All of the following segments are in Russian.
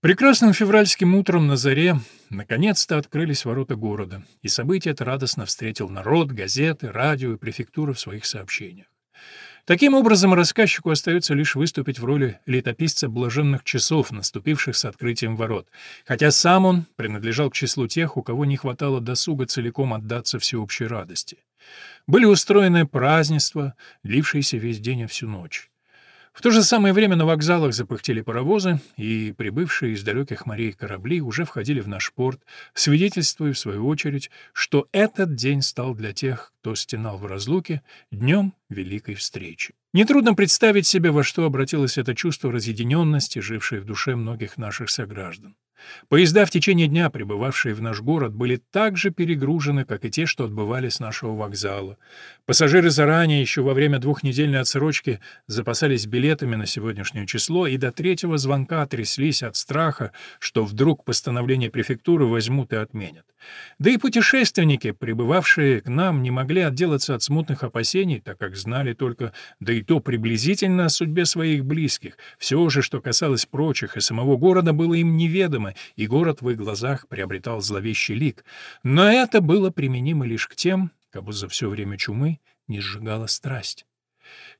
Прекрасным февральским утром на заре наконец-то открылись ворота города, и событие это радостно встретил народ, газеты, радио и префектура в своих сообщениях. Таким образом, рассказчику остается лишь выступить в роли летописца блаженных часов, наступивших с открытием ворот, хотя сам он принадлежал к числу тех, у кого не хватало досуга целиком отдаться всеобщей радости. Были устроены празднества, длившиеся весь день и всю ночь. В то же самое время на вокзалах запыхтели паровозы, и прибывшие из далеких морей корабли уже входили в наш порт, свидетельствуя, в свою очередь, что этот день стал для тех, кто стенал в разлуке, днем великой встречи. Нетрудно представить себе, во что обратилось это чувство разъединенности, жившее в душе многих наших сограждан. Поезда, в течение дня прибывавшие в наш город, были так же перегружены, как и те, что отбывали с нашего вокзала. Пассажиры заранее, еще во время двухнедельной отсрочки, запасались билетами на сегодняшнее число и до третьего звонка тряслись от страха, что вдруг постановление префектуры возьмут и отменят. Да и путешественники, прибывавшие к нам, не могли отделаться от смутных опасений, так как знали только, да и то приблизительно о судьбе своих близких. Все же, что касалось прочих и самого города, было им неведомо, и город в их глазах приобретал зловещий лик. Но это было применимо лишь к тем, кого за все время чумы не сжигала страсть.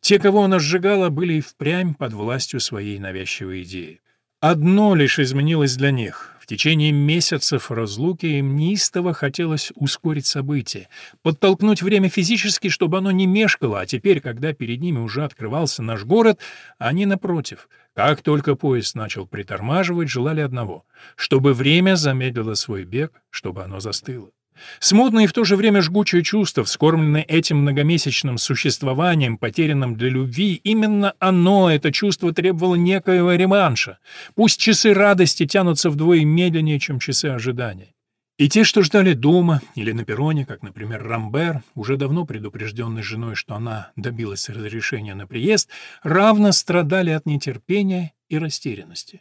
Те, кого она сжигала, были и впрямь под властью своей навязчивой идеи. Одно лишь изменилось для них. В течение месяцев разлуки им неистово хотелось ускорить события, подтолкнуть время физически, чтобы оно не мешкало, а теперь, когда перед ними уже открывался наш город, они, напротив, как только поезд начал притормаживать, желали одного — чтобы время замедлило свой бег, чтобы оно застыло. Смутное и в то же время жгучее чувство, вскормленное этим многомесячным существованием, потерянным для любви, именно оно, это чувство, требовало некоего реманша. Пусть часы радости тянутся вдвое медленнее, чем часы ожидания. И те, что ждали дома или на перроне, как, например, Рамбер, уже давно предупрежденный женой, что она добилась разрешения на приезд, равно страдали от нетерпения и растерянности.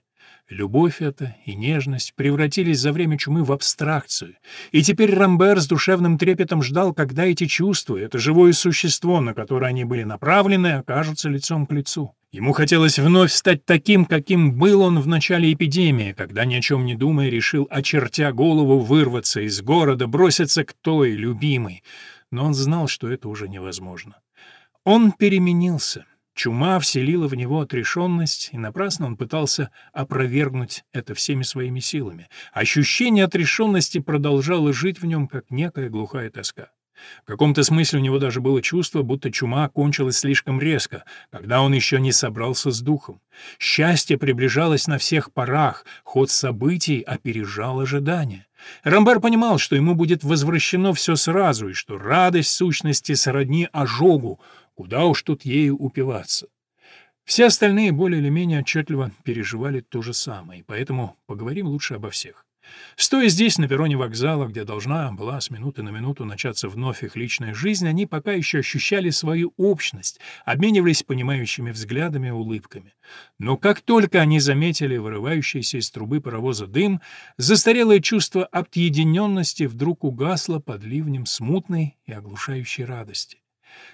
Любовь эта и нежность превратились за время чумы в абстракцию, и теперь Рамбер с душевным трепетом ждал, когда эти чувства, это живое существо, на которое они были направлены, окажутся лицом к лицу. Ему хотелось вновь стать таким, каким был он в начале эпидемии, когда, ни о чем не думая, решил, очертя голову, вырваться из города, броситься к той, любимой. Но он знал, что это уже невозможно. Он переменился. Чума вселила в него отрешенность, и напрасно он пытался опровергнуть это всеми своими силами. Ощущение отрешенности продолжало жить в нем, как некая глухая тоска. В каком-то смысле у него даже было чувство, будто чума кончилась слишком резко, когда он еще не собрался с духом. Счастье приближалось на всех парах, ход событий опережал ожидания. Рамбер понимал, что ему будет возвращено все сразу, и что радость сущности сродни ожогу, Куда уж тут ею упиваться? Все остальные более или менее отчетливо переживали то же самое, и поэтому поговорим лучше обо всех. Стоя здесь, на перроне вокзала, где должна была с минуты на минуту начаться вновь их личная жизнь, они пока еще ощущали свою общность, обменивались понимающими взглядами и улыбками. Но как только они заметили вырывающийся из трубы паровоза дым, застарелое чувство объединенности вдруг угасло под ливнем смутной и оглушающей радости.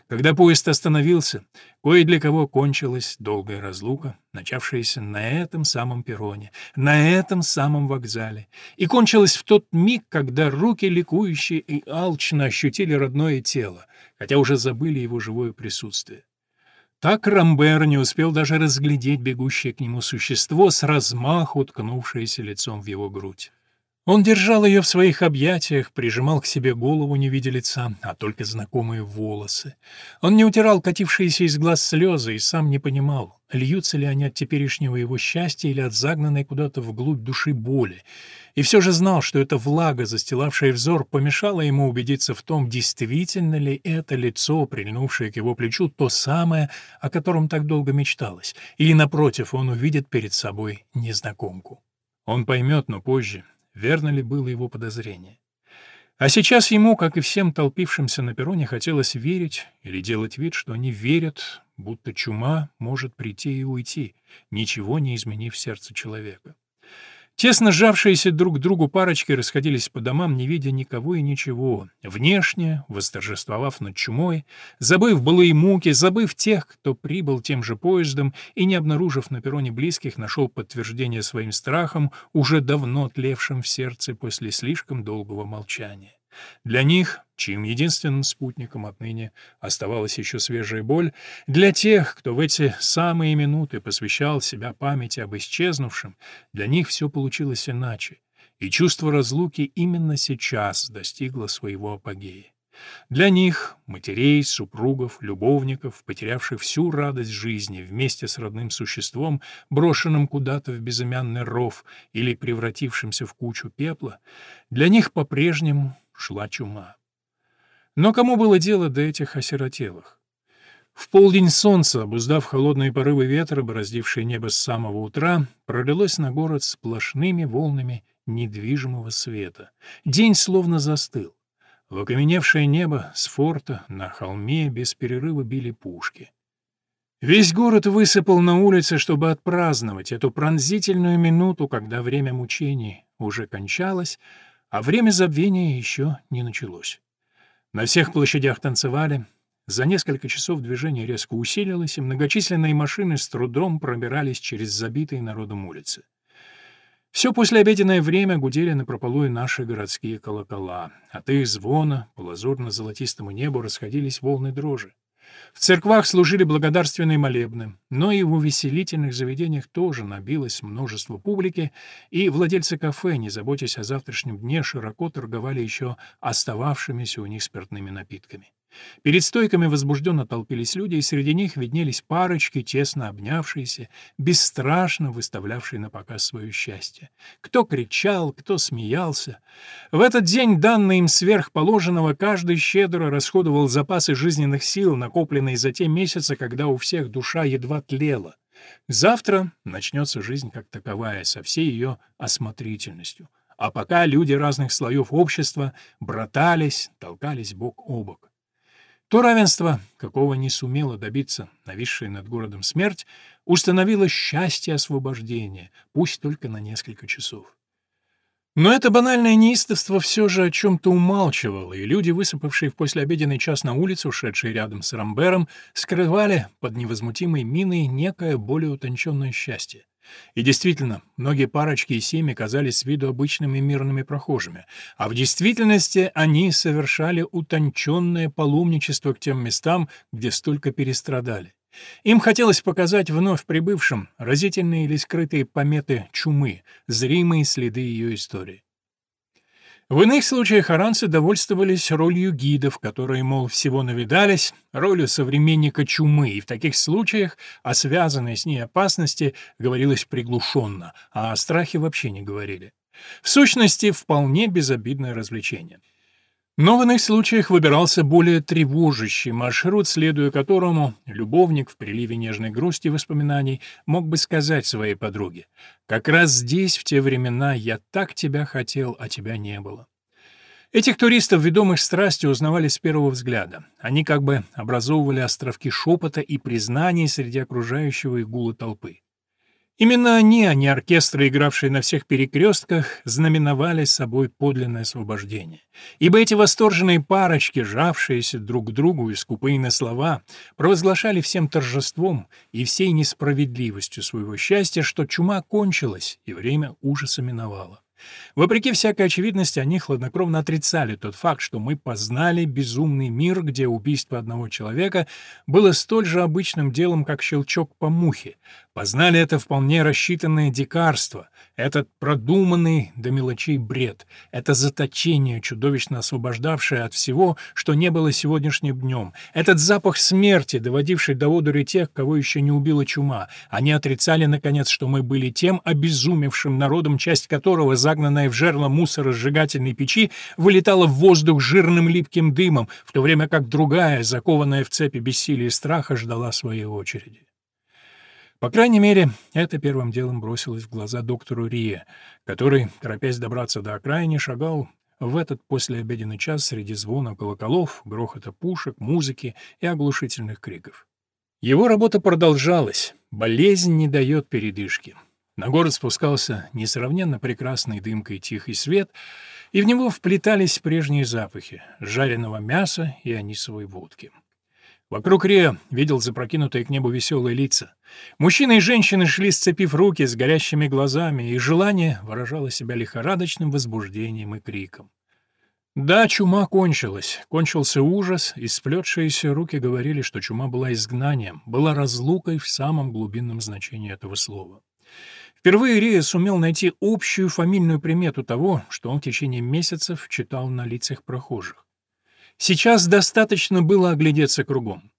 Когда поезд остановился, кое для кого кончилась долгая разлука, начавшаяся на этом самом перроне, на этом самом вокзале, и кончилась в тот миг, когда руки ликующие и алчно ощутили родное тело, хотя уже забыли его живое присутствие. Так Рамбер не успел даже разглядеть бегущее к нему существо с размаху уткнувшееся лицом в его грудь. Он держал ее в своих объятиях, прижимал к себе голову, не видя лица, а только знакомые волосы. Он не утирал катившиеся из глаз слезы и сам не понимал, льются ли они от теперешнего его счастья или от загнанной куда-то вглубь души боли. И все же знал, что эта влага, застилавшая взор, помешала ему убедиться в том, действительно ли это лицо, прильнувшее к его плечу, то самое, о котором так долго мечталось, или, напротив, он увидит перед собой незнакомку. Он поймет, но позже, верно ли было его подозрение. А сейчас ему, как и всем толпившимся на перроне, хотелось верить или делать вид, что они верят, будто чума может прийти и уйти, ничего не изменив сердце человека. Тесно сжавшиеся друг к другу парочки расходились по домам, не видя никого и ничего, внешне восторжествовав над чумой, забыв былые муки, забыв тех, кто прибыл тем же поездом и, не обнаружив на перроне близких, нашел подтверждение своим страхам, уже давно тлевшим в сердце после слишком долгого молчания. Для них, чьим единственным спутником отныне оставалась еще свежая боль, для тех, кто в эти самые минуты посвящал себя памяти об исчезнувшем, для них все получилось иначе, и чувство разлуки именно сейчас достигло своего апогея. Для них, матерей, супругов, любовников, потерявших всю радость жизни вместе с родным существом, брошенным куда-то в безымянный ров или превратившимся в кучу пепла, для них по-прежнему шла чума. Но кому было дело до этих осиротелых? В полдень солнца, обуздав холодные порывы ветра, бороздившие небо с самого утра, пролилось на город сплошными волнами недвижимого света. День словно застыл. В окаменевшее небо с форта на холме без перерыва били пушки. Весь город высыпал на улицы, чтобы отпраздновать эту пронзительную минуту, когда время мучений уже кончалось, а время забвения еще не началось. На всех площадях танцевали. За несколько часов движение резко усилилось, и многочисленные машины с трудом пробирались через забитые народом улицы. Все послеобеденное время гудели на прополую наши городские колокола. От их звона по лазурно-золотистому небу расходились волны дрожи. В церквах служили благодарственные молебны, но и в увеселительных заведениях тоже набилось множество публики, и владельцы кафе, не заботясь о завтрашнем дне, широко торговали еще остававшимися у них спиртными напитками. Перед стойками возбужденно толпились люди, и среди них виднелись парочки, тесно обнявшиеся, бесстрашно выставлявшие на показ свое счастье. Кто кричал, кто смеялся. В этот день, данный им сверхположенного, каждый щедро расходовал запасы жизненных сил, накопленные за те месяцы, когда у всех душа едва тлела. Завтра начнется жизнь как таковая, со всей ее осмотрительностью. А пока люди разных слоев общества братались, толкались бок о бок. То равенство, какого не сумела добиться нависшая над городом смерть, установило счастье освобождения, пусть только на несколько часов. Но это банальное неистовство все же о чем-то умалчивало, и люди, высыпавшие в послеобеденный час на улицу, шедшие рядом с Рамбером, скрывали под невозмутимой миной некое более утонченное счастье. И действительно, многие парочки и семьи казались с виду обычными мирными прохожими, а в действительности они совершали утонченное паломничество к тем местам, где столько перестрадали. Им хотелось показать вновь прибывшим разительные или скрытые пометы чумы, зримые следы ее истории. В иных случаях аранцы довольствовались ролью гидов, которые, мол, всего навидались, ролью современника чумы, и в таких случаях о связанной с ней опасности говорилось приглушенно, а о страхе вообще не говорили. В сущности, вполне безобидное развлечение. Но в иных случаях выбирался более тревожащий маршрут, следуя которому любовник в приливе нежной грусти воспоминаний мог бы сказать своей подруге «Как раз здесь, в те времена, я так тебя хотел, а тебя не было». Этих туристов, ведомых страстью, узнавали с первого взгляда. Они как бы образовывали островки шепота и признаний среди окружающего игула толпы. Именно они, а не оркестры, игравшие на всех перекрестках, знаменовали собой подлинное освобождение. Ибо эти восторженные парочки, жавшиеся друг к другу и скупые на слова, провозглашали всем торжеством и всей несправедливостью своего счастья, что чума кончилась и время ужаса миновало. Вопреки всякой очевидности, они хладнокровно отрицали тот факт, что мы познали безумный мир, где убийство одного человека было столь же обычным делом, как щелчок по мухе. Познали это вполне рассчитанное дикарство, этот продуманный до мелочей бред, это заточение, чудовищно освобождавшее от всего, что не было сегодняшним днем, этот запах смерти, доводивший до одури тех, кого еще не убила чума. Они отрицали, наконец, что мы были тем обезумевшим народом, часть которого за загнанная в жерло мусоросжигательной печи, вылетала в воздух жирным липким дымом, в то время как другая, закованная в цепи бессилия и страха, ждала своей очереди. По крайней мере, это первым делом бросилось в глаза доктору Рие, который, торопясь добраться до окраины, шагал в этот послеобеденный час среди звона колоколов, грохота пушек, музыки и оглушительных криков. Его работа продолжалась, болезнь не дает передышки. На город спускался несравненно прекрасный дымкой тихий свет, и в него вплетались прежние запахи — жареного мяса и анисовой водки. Вокруг Риа видел запрокинутые к небу веселые лица. Мужчины и женщины шли, сцепив руки с горящими глазами, и желание выражало себя лихорадочным возбуждением и криком. Да, чума кончилась. Кончился ужас, и сплетшиеся руки говорили, что чума была изгнанием, была разлукой в самом глубинном значении этого слова. Впервые Рия сумел найти общую фамильную примету того, что он в течение месяцев читал на лицах прохожих. Сейчас достаточно было оглядеться кругом.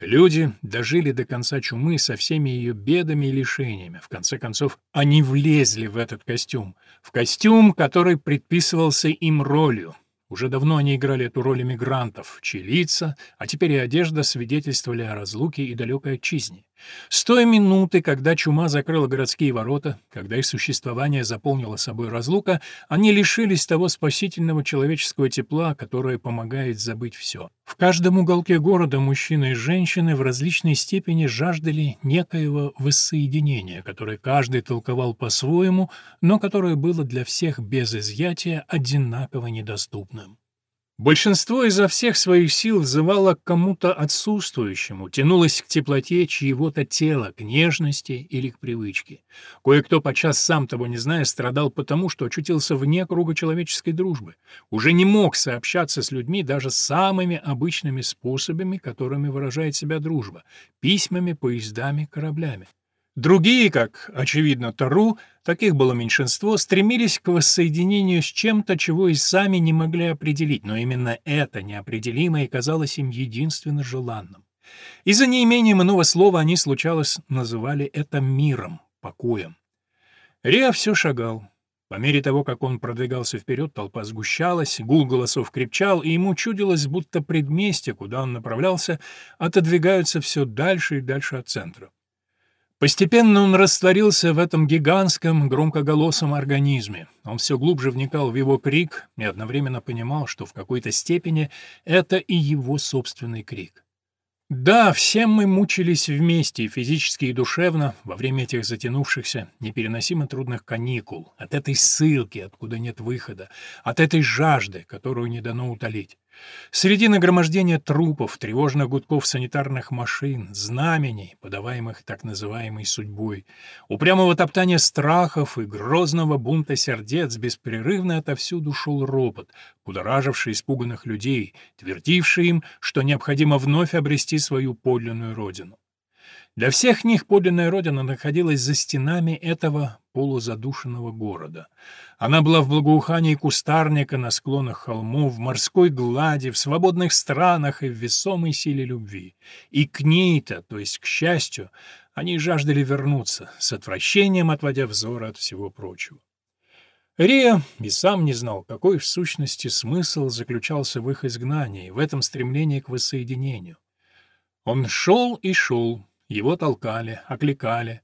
Люди дожили до конца чумы со всеми ее бедами и лишениями. В конце концов, они влезли в этот костюм. В костюм, который предписывался им ролью. Уже давно они играли эту роль эмигрантов, чьи лица, а теперь и одежда свидетельствовали о разлуке и далекой отчизне. С той минуты, когда чума закрыла городские ворота, когда их существование заполнило собой разлука, они лишились того спасительного человеческого тепла, которое помогает забыть все. В каждом уголке города мужчины и женщины в различной степени жаждали некоего воссоединения, которое каждый толковал по-своему, но которое было для всех без изъятия одинаково недоступным. Большинство изо всех своих сил взывало к кому-то отсутствующему, тянулось к теплоте чьего-то тела, к нежности или к привычке. Кое-кто, подчас сам того не зная, страдал потому, что очутился вне круга человеческой дружбы, уже не мог сообщаться с людьми даже самыми обычными способами, которыми выражает себя дружба — письмами, поездами, кораблями. Другие, как, очевидно, Тару, таких было меньшинство, стремились к воссоединению с чем-то, чего и сами не могли определить, но именно это неопределимое казалось им единственно желанным. Из-за неимения иного слова они, случалось, называли это миром, покоем. Риа все шагал. По мере того, как он продвигался вперед, толпа сгущалась, гул голосов крепчал, и ему чудилось, будто предместья, куда он направлялся, отодвигаются все дальше и дальше от центра. Постепенно он растворился в этом гигантском, громкоголосом организме. Он все глубже вникал в его крик и одновременно понимал, что в какой-то степени это и его собственный крик. Да, все мы мучились вместе, физически и душевно, во время этих затянувшихся, непереносимо трудных каникул, от этой ссылки, откуда нет выхода, от этой жажды, которую не дано утолить. Среди нагромождения трупов, тревожных гудков санитарных машин, знамений, подаваемых так называемой судьбой, упрямого топтания страхов и грозного бунта сердец беспрерывно отовсюду шел ропот, будораживший испуганных людей, твердивший им, что необходимо вновь обрести свою подлинную родину. Для всех них подлинная родина находилась за стенами этого полузадушенного города. Она была в благоухании кустарника на склонах холмов, в морской глади, в свободных странах и в весомой силе любви. И к ней-то, то есть к счастью, они жаждали вернуться, с отвращением отводя взор от всего прочего. Рия и сам не знал, какой в сущности смысл заключался в их изгнании, в этом стремлении к воссоединению. Он шел и шел, его толкали, окликали.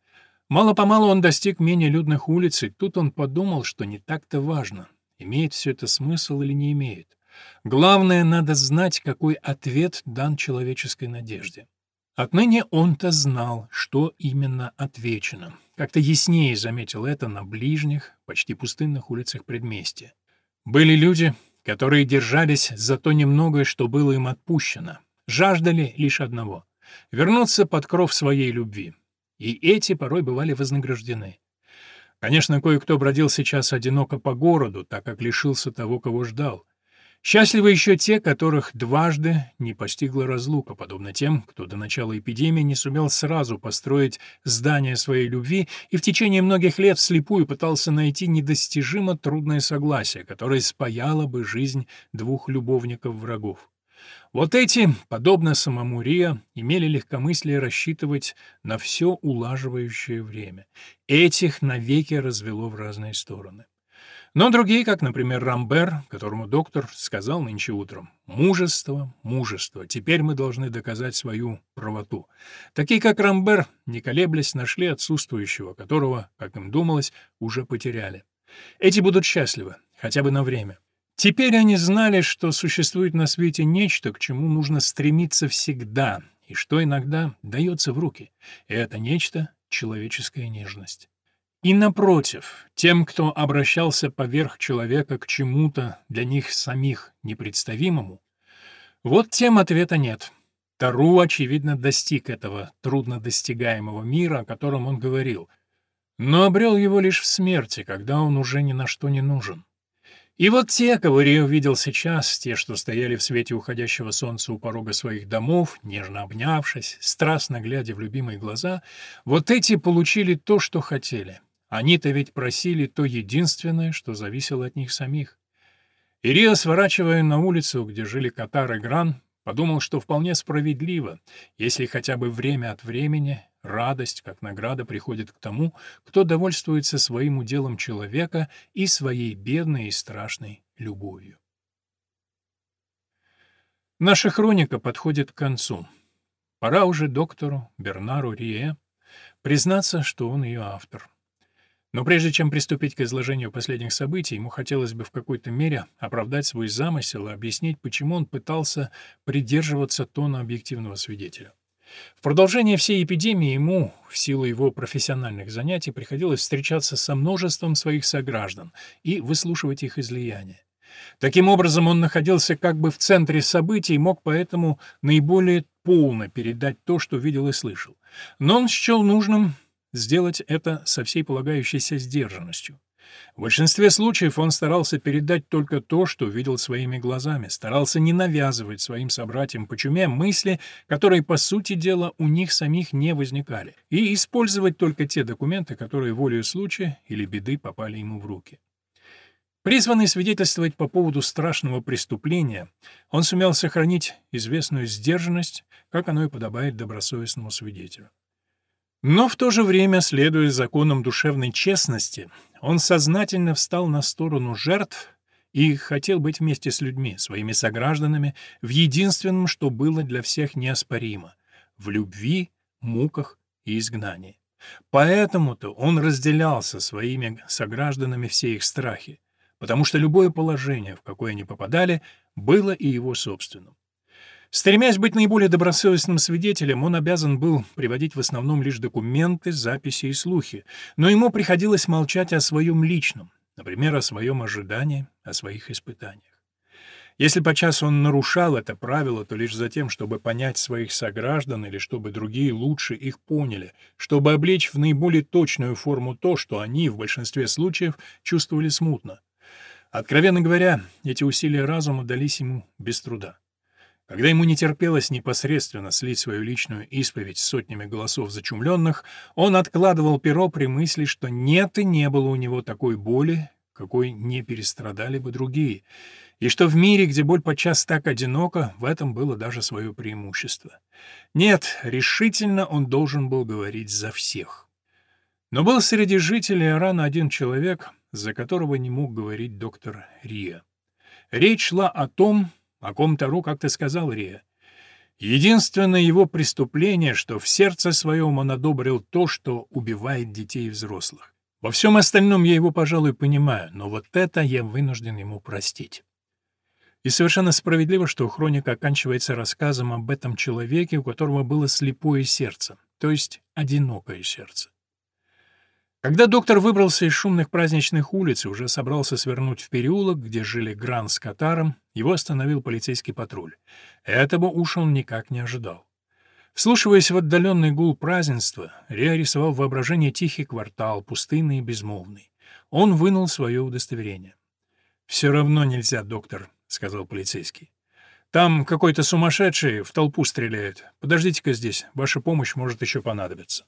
Мало-помалу он достиг менее людных улиц, и тут он подумал, что не так-то важно, имеет все это смысл или не имеет. Главное, надо знать, какой ответ дан человеческой надежде. Отныне он-то знал, что именно отвечено. Как-то яснее заметил это на ближних, почти пустынных улицах предместья. Были люди, которые держались за то немногое, что было им отпущено, жаждали лишь одного вернуться под кров своей любви. И эти порой бывали вознаграждены. Конечно, кое-кто бродил сейчас одиноко по городу, так как лишился того, кого ждал. Счастливы еще те, которых дважды не постигла разлука, подобно тем, кто до начала эпидемии не сумел сразу построить здание своей любви и в течение многих лет вслепую пытался найти недостижимо трудное согласие, которое спаяло бы жизнь двух любовников-врагов. Вот эти, подобно самому Риа, имели легкомыслие рассчитывать на все улаживающее время. Этих навеки развело в разные стороны. Но другие, как, например, Рамбер, которому доктор сказал нынче утром, «Мужество, мужество, теперь мы должны доказать свою правоту». Такие, как Рамбер, не колеблясь, нашли отсутствующего, которого, как им думалось, уже потеряли. Эти будут счастливы, хотя бы на время. Теперь они знали, что существует на свете нечто, к чему нужно стремиться всегда, и что иногда дается в руки. И это нечто — человеческая нежность. И напротив, тем, кто обращался поверх человека к чему-то для них самих непредставимому, вот тем ответа нет. Тару, очевидно, достиг этого труднодостигаемого мира, о котором он говорил, но обрел его лишь в смерти, когда он уже ни на что не нужен. И вот те, кого Рио видел сейчас, те, что стояли в свете уходящего солнца у порога своих домов, нежно обнявшись, страстно глядя в любимые глаза, вот эти получили то, что хотели. Они-то ведь просили то единственное, что зависело от них самих. И Рио, сворачивая на улицу, где жили Катар и Гран, подумал, что вполне справедливо, если хотя бы время от времени Радость, как награда, приходит к тому, кто довольствуется своим уделом человека и своей бедной и страшной любовью. Наша хроника подходит к концу. Пора уже доктору Бернару Рие признаться, что он ее автор. Но прежде чем приступить к изложению последних событий, ему хотелось бы в какой-то мере оправдать свой замысел и объяснить, почему он пытался придерживаться тона объективного свидетеля. В продолжение всей эпидемии ему, в силу его профессиональных занятий, приходилось встречаться со множеством своих сограждан и выслушивать их излияния. Таким образом, он находился как бы в центре событий и мог поэтому наиболее полно передать то, что видел и слышал. Но он счел нужным сделать это со всей полагающейся сдержанностью. В большинстве случаев он старался передать только то, что видел своими глазами, старался не навязывать своим собратьям по чуме мысли, которые, по сути дела, у них самих не возникали, и использовать только те документы, которые волею случая или беды попали ему в руки. Призванный свидетельствовать по поводу страшного преступления, он сумел сохранить известную сдержанность, как оно и подобает добросовестному свидетелю. Но в то же время, следуя законам душевной честности, он сознательно встал на сторону жертв и хотел быть вместе с людьми, своими согражданами, в единственном, что было для всех неоспоримо — в любви, муках и изгнании. Поэтому-то он разделял со своими согражданами все их страхи, потому что любое положение, в какое они попадали, было и его собственным. Стремясь быть наиболее добросовестным свидетелем, он обязан был приводить в основном лишь документы, записи и слухи, но ему приходилось молчать о своем личном, например, о своем ожидании, о своих испытаниях. Если подчас он нарушал это правило, то лишь за тем, чтобы понять своих сограждан или чтобы другие лучше их поняли, чтобы облечь в наиболее точную форму то, что они в большинстве случаев чувствовали смутно. Откровенно говоря, эти усилия разума дались ему без труда. Когда ему не терпелось непосредственно слить свою личную исповедь с сотнями голосов зачумленных, он откладывал перо при мысли, что нет и не было у него такой боли, какой не перестрадали бы другие, и что в мире, где боль подчас так одинока, в этом было даже свое преимущество. Нет, решительно он должен был говорить за всех. Но был среди жителей Арана один человек, за которого не мог говорить доктор Рия. Речь шла о том, о ком Тару как-то сказал Рия. Единственное его преступление, что в сердце своем он одобрил то, что убивает детей и взрослых. Во всем остальном я его, пожалуй, понимаю, но вот это я вынужден ему простить. И совершенно справедливо, что хроника оканчивается рассказом об этом человеке, у которого было слепое сердце, то есть одинокое сердце. Когда доктор выбрался из шумных праздничных улиц и уже собрался свернуть в переулок, где жили Гран с Катаром, его остановил полицейский патруль. Этого уж он никак не ожидал. Вслушиваясь в отдаленный гул празднества, Риа рисовал воображение тихий квартал, пустынный и безмолвный. Он вынул свое удостоверение. «Все равно нельзя, доктор», — сказал полицейский. «Там какой-то сумасшедший в толпу стреляет. Подождите-ка здесь, ваша помощь может еще понадобиться».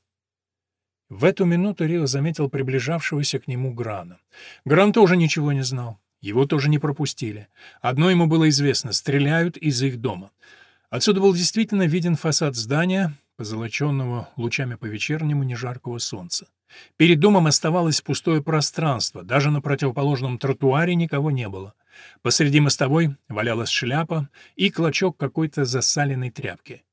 В эту минуту Рио заметил приближавшегося к нему Грана. Гран тоже ничего не знал. Его тоже не пропустили. Одно ему было известно — стреляют из их дома. Отсюда был действительно виден фасад здания, позолоченного лучами по-вечернему нежаркого солнца. Перед домом оставалось пустое пространство, даже на противоположном тротуаре никого не было. Посреди мостовой валялась шляпа и клочок какой-то засаленной тряпки.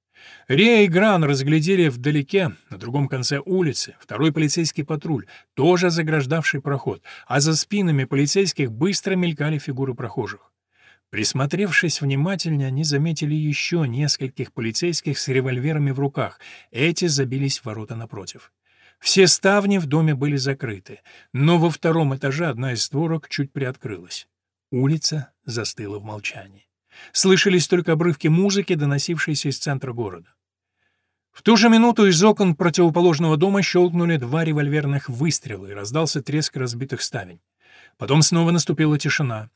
Риа и Гран разглядели вдалеке, на другом конце улицы, второй полицейский патруль, тоже заграждавший проход, а за спинами полицейских быстро мелькали фигуры прохожих. Присмотревшись внимательнее, они заметили еще нескольких полицейских с револьверами в руках. Эти забились в ворота напротив. Все ставни в доме были закрыты, но во втором этаже одна из створок чуть приоткрылась. Улица застыла в молчании. Слышались только обрывки музыки, доносившиеся из центра города. В ту же минуту из окон противоположного дома щелкнули два револьверных выстрела и раздался треск разбитых ставень. Потом снова наступила тишина.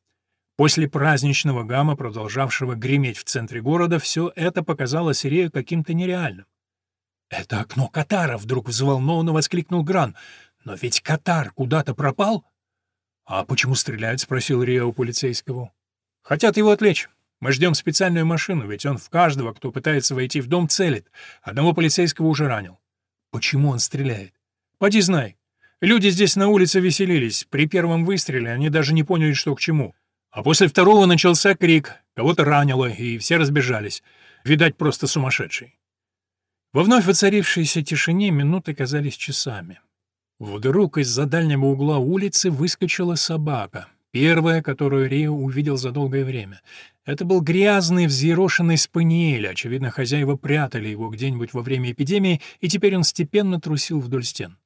После праздничного гамма, продолжавшего греметь в центре города, все это показалось Рею каким-то нереальным. «Это окно Катара!» — вдруг взволнованно воскликнул Гран. «Но ведь Катар куда-то пропал?» «А почему стреляют?» — спросил Рио у полицейского. «Хотят его отвлечь. Мы ждем специальную машину, ведь он в каждого, кто пытается войти в дом, целит. Одного полицейского уже ранил. Почему он стреляет? Поди знай. Люди здесь на улице веселились. При первом выстреле они даже не поняли, что к чему. А после второго начался крик. Кого-то ранило, и все разбежались. Видать, просто сумасшедший. Во вновь воцарившейся тишине минуты казались часами. Вдруг из-за дальнего угла улицы выскочила собака. Первая, которую Рио увидел за долгое время. Это был грязный, взъерошенный спаниель. Очевидно, хозяева прятали его где-нибудь во время эпидемии, и теперь он степенно трусил вдоль стен.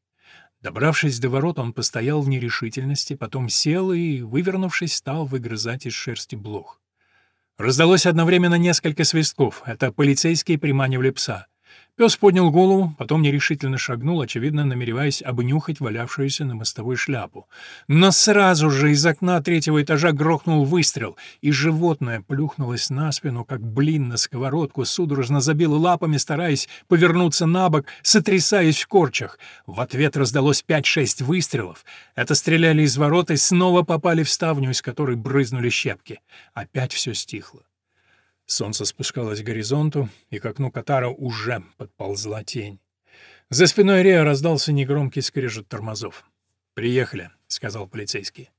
Добравшись до ворот, он постоял в нерешительности, потом сел и, вывернувшись, стал выгрызать из шерсти блох. Раздалось одновременно несколько свистков. Это полицейские приманивали пса. Пес поднял голову, потом нерешительно шагнул, очевидно, намереваясь обнюхать валявшуюся на мостовой шляпу. Но сразу же из окна третьего этажа грохнул выстрел, и животное плюхнулось на спину, как блин на сковородку, судорожно забило лапами, стараясь повернуться на бок, сотрясаясь в корчах. В ответ раздалось пять-шесть выстрелов. Это стреляли из ворот и снова попали в ставню, из которой брызнули щепки. Опять все стихло. Солнце спускалось к горизонту, и к окну Катара уже подползла тень. За спиной Реа раздался негромкий скрежет тормозов. «Приехали», — сказал полицейский.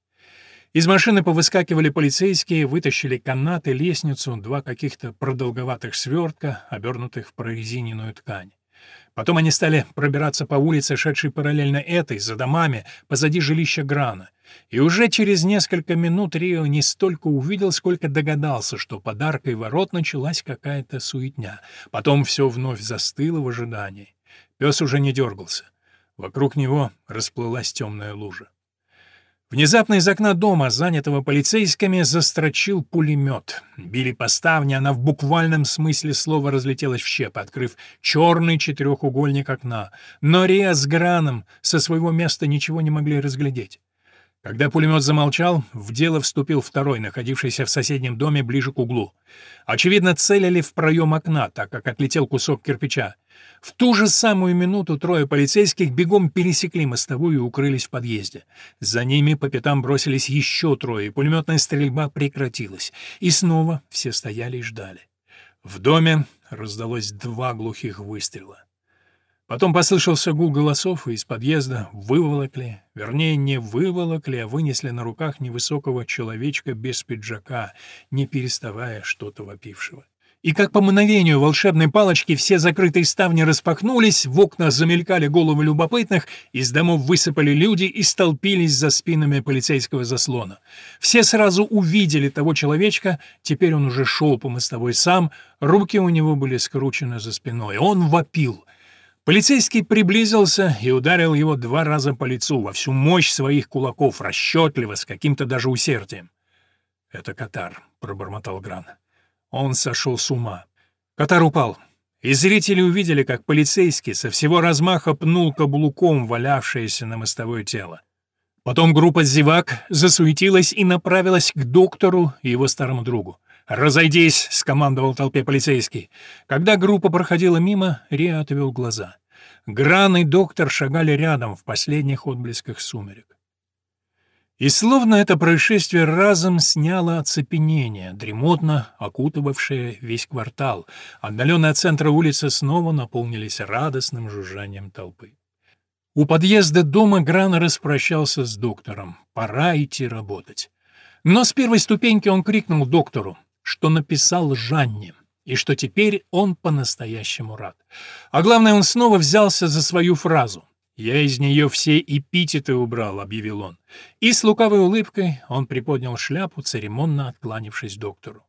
Из машины повыскакивали полицейские, вытащили канаты, лестницу, два каких-то продолговатых свертка, обернутых в прорезиненную ткань. Потом они стали пробираться по улице, шедшей параллельно этой, за домами, позади жилища Грана. И уже через несколько минут Рио не столько увидел, сколько догадался, что подаркой ворот началась какая-то суетня. Потом все вновь застыло в ожидании. Пес уже не дергался. Вокруг него расплылась темная лужа. Внезапно из окна дома, занятого полицейскими, застрочил пулемет. Били по ставне, она в буквальном смысле слова разлетелась в щепы, открыв черный четырехугольник окна. Но Риа с Граном со своего места ничего не могли разглядеть. Когда пулемет замолчал, в дело вступил второй, находившийся в соседнем доме ближе к углу. Очевидно, целили в проем окна, так как отлетел кусок кирпича. В ту же самую минуту трое полицейских бегом пересекли мостовую и укрылись в подъезде. За ними по пятам бросились еще трое, и пулеметная стрельба прекратилась. И снова все стояли и ждали. В доме раздалось два глухих выстрела. Потом послышался гул голосов, и из подъезда выволокли, вернее, не выволокли, а вынесли на руках невысокого человечка без пиджака, не переставая что-то вопившего. И как по мановению волшебной палочки все закрытые ставни распахнулись, в окна замелькали головы любопытных, из домов высыпали люди и столпились за спинами полицейского заслона. Все сразу увидели того человечка, теперь он уже шел по мостовой сам, руки у него были скручены за спиной. Он вопил — Полицейский приблизился и ударил его два раза по лицу во всю мощь своих кулаков, расчетливо, с каким-то даже усердием. «Это Катар», — пробормотал Гран. Он сошел с ума. Катар упал, и зрители увидели, как полицейский со всего размаха пнул каблуком валявшееся на мостовое тело. Потом группа зевак засуетилась и направилась к доктору и его старому другу. «Разойдись!» — скомандовал толпе полицейский. Когда группа проходила мимо, Риа отвел глаза. Гран и доктор шагали рядом в последних отблесках сумерек. И словно это происшествие разом сняло оцепенение, дремотно окутывавшее весь квартал. Отдаленные от центра улицы снова наполнились радостным жужжанием толпы. У подъезда дома Гран распрощался с доктором. Пора идти работать. Но с первой ступеньки он крикнул доктору что написал Жанне, и что теперь он по-настоящему рад. А главное, он снова взялся за свою фразу. «Я из нее все эпитеты убрал», — объявил он. И с лукавой улыбкой он приподнял шляпу, церемонно откланившись доктору.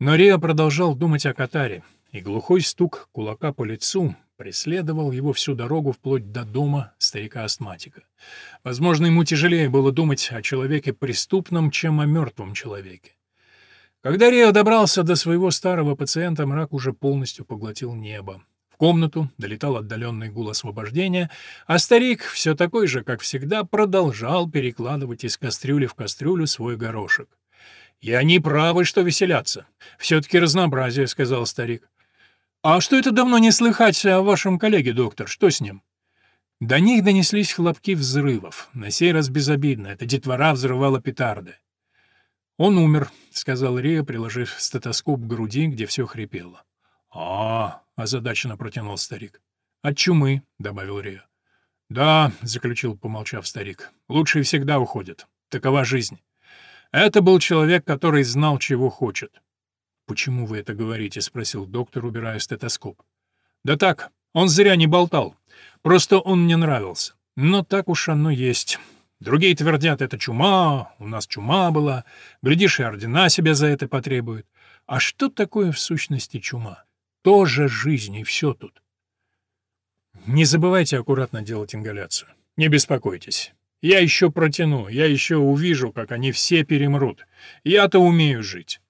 Но Рио продолжал думать о Катаре, и глухой стук кулака по лицу, преследовал его всю дорогу вплоть до дома старика-астматика. Возможно, ему тяжелее было думать о человеке преступном, чем о мертвом человеке. Когда Рио добрался до своего старого пациента, мрак уже полностью поглотил небо. В комнату долетал отдаленный гул освобождения, а старик, все такой же, как всегда, продолжал перекладывать из кастрюли в кастрюлю свой горошек. «И они правы, что веселятся. Все-таки разнообразие», — сказал старик. «А что это давно не слыхать о вашем коллеге, доктор? Что с ним?» До них донеслись хлопки взрывов. На сей раз безобидно. Это детвора взрывала петарды. «Он умер», — сказал Рия, приложив стетоскоп к груди, где все хрипело. «А, — озадаченно протянул старик. «От чумы», — добавил Рия. «Да», — заключил, помолчав старик, — «лучшие всегда уходят. Такова жизнь. Это был человек, который знал, чего хочет». «Почему вы это говорите?» — спросил доктор, убирая стетоскоп. «Да так, он зря не болтал. Просто он мне нравился. Но так уж оно есть. Другие твердят, это чума, у нас чума была. Глядишь, и ордена себя за это потребуют. А что такое в сущности чума? Тоже жизнь, и все тут. Не забывайте аккуратно делать ингаляцию. Не беспокойтесь. Я еще протяну, я еще увижу, как они все перемрут. Я-то умею жить.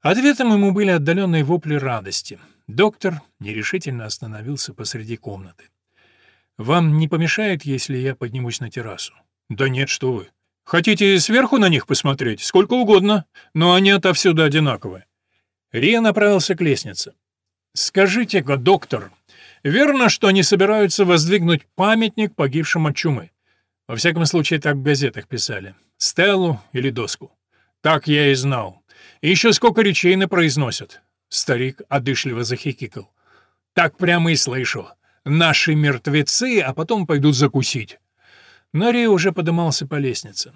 Ответом ему были отдаленные вопли радости. Доктор нерешительно остановился посреди комнаты. «Вам не помешает, если я поднимусь на террасу?» «Да нет, что вы. Хотите сверху на них посмотреть? Сколько угодно. Но они отовсюду одинаковые». Рия направился к лестнице. «Скажите-ка, доктор, верно, что они собираются воздвигнуть памятник погибшим от чумы? Во всяком случае, так в газетах писали. Стеллу или доску. Так я и знал. И еще сколько речей на произносят». Старик одышливо захихикал. «Так прямо и слышу. Наши мертвецы, а потом пойдут закусить». Нори уже подымался по лестнице.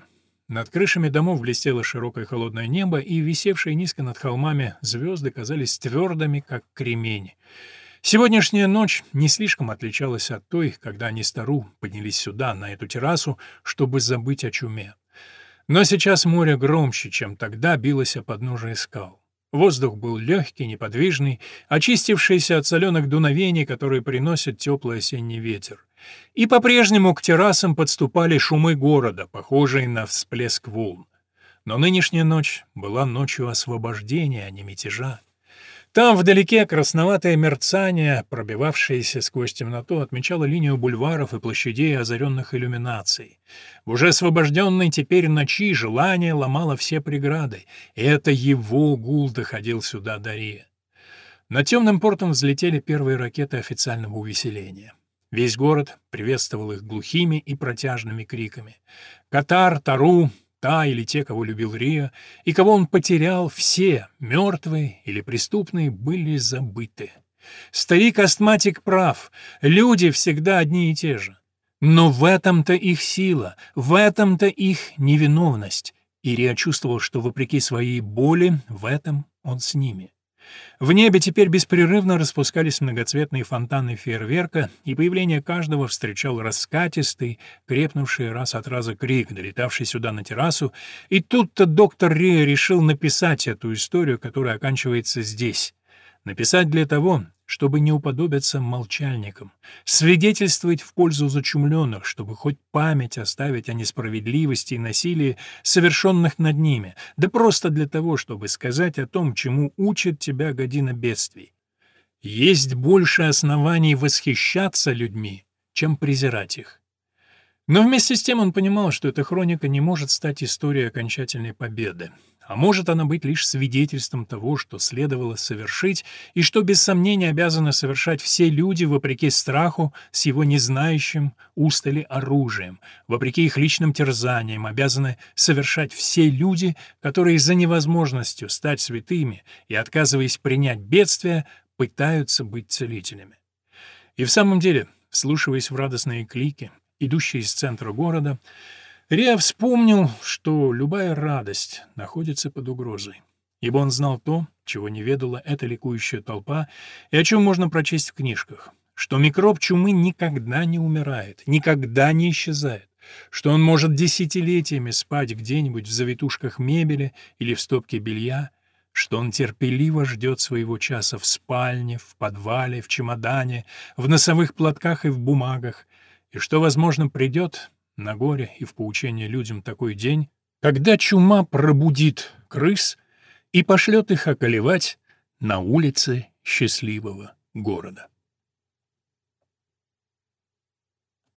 Над крышами домов блестело широкое холодное небо, и висевшие низко над холмами звезды казались твердыми, как кремень. Сегодняшняя ночь не слишком отличалась от той, когда они стару поднялись сюда, на эту террасу, чтобы забыть о чуме. Но сейчас море громче, чем тогда билось о подножие скал. Воздух был легкий, неподвижный, очистившийся от соленых дуновений, которые приносят теплый осенний ветер. И по-прежнему к террасам подступали шумы города, похожие на всплеск волн. Но нынешняя ночь была ночью освобождения, а не мятежа. Там вдалеке красноватое мерцание, пробивавшееся сквозь темноту, отмечало линию бульваров и площадей, озаренных иллюминацией. В уже освобожденной теперь ночи желание ломало все преграды, и это его гул доходил сюда до Рия. Над темным портом взлетели первые ракеты официального увеселения. Весь город приветствовал их глухими и протяжными криками. Катар, Тару, та или те, кого любил Рио, и кого он потерял, все, мертвые или преступные, были забыты. Старик-астматик прав, люди всегда одни и те же. Но в этом-то их сила, в этом-то их невиновность. И Рио чувствовал, что, вопреки своей боли, в этом он с ними. В небе теперь беспрерывно распускались многоцветные фонтаны фейерверка, и появление каждого встречал раскатистый, крепнувший раз от раза крик, долетавший сюда на террасу, и тут-то доктор Рия решил написать эту историю, которая оканчивается здесь. Написать для того, чтобы не уподобиться молчальникам, свидетельствовать в пользу зачумленных, чтобы хоть память оставить о несправедливости и насилии, совершенных над ними, да просто для того, чтобы сказать о том, чему учит тебя година бедствий. Есть больше оснований восхищаться людьми, чем презирать их. Но вместе с тем он понимал, что эта хроника не может стать историей окончательной победы. А может она быть лишь свидетельством того, что следовало совершить, и что без сомнения обязаны совершать все люди вопреки страху с его незнающим устали оружием, вопреки их личным терзаниям, обязаны совершать все люди, которые за невозможностью стать святыми и отказываясь принять бедствие, пытаются быть целителями. И в самом деле, вслушиваясь в радостные клики, идущие из центра города, Риа вспомнил, что любая радость находится под угрозой, ибо он знал то, чего не ведала эта ликующая толпа и о чем можно прочесть в книжках, что микроб чумы никогда не умирает, никогда не исчезает, что он может десятилетиями спать где-нибудь в завитушках мебели или в стопке белья, что он терпеливо ждет своего часа в спальне, в подвале, в чемодане, в носовых платках и в бумагах, и что, возможно, придет на горе и в поучение людям такой день, когда чума пробудит крыс и пошлет их околевать на улице счастливого города.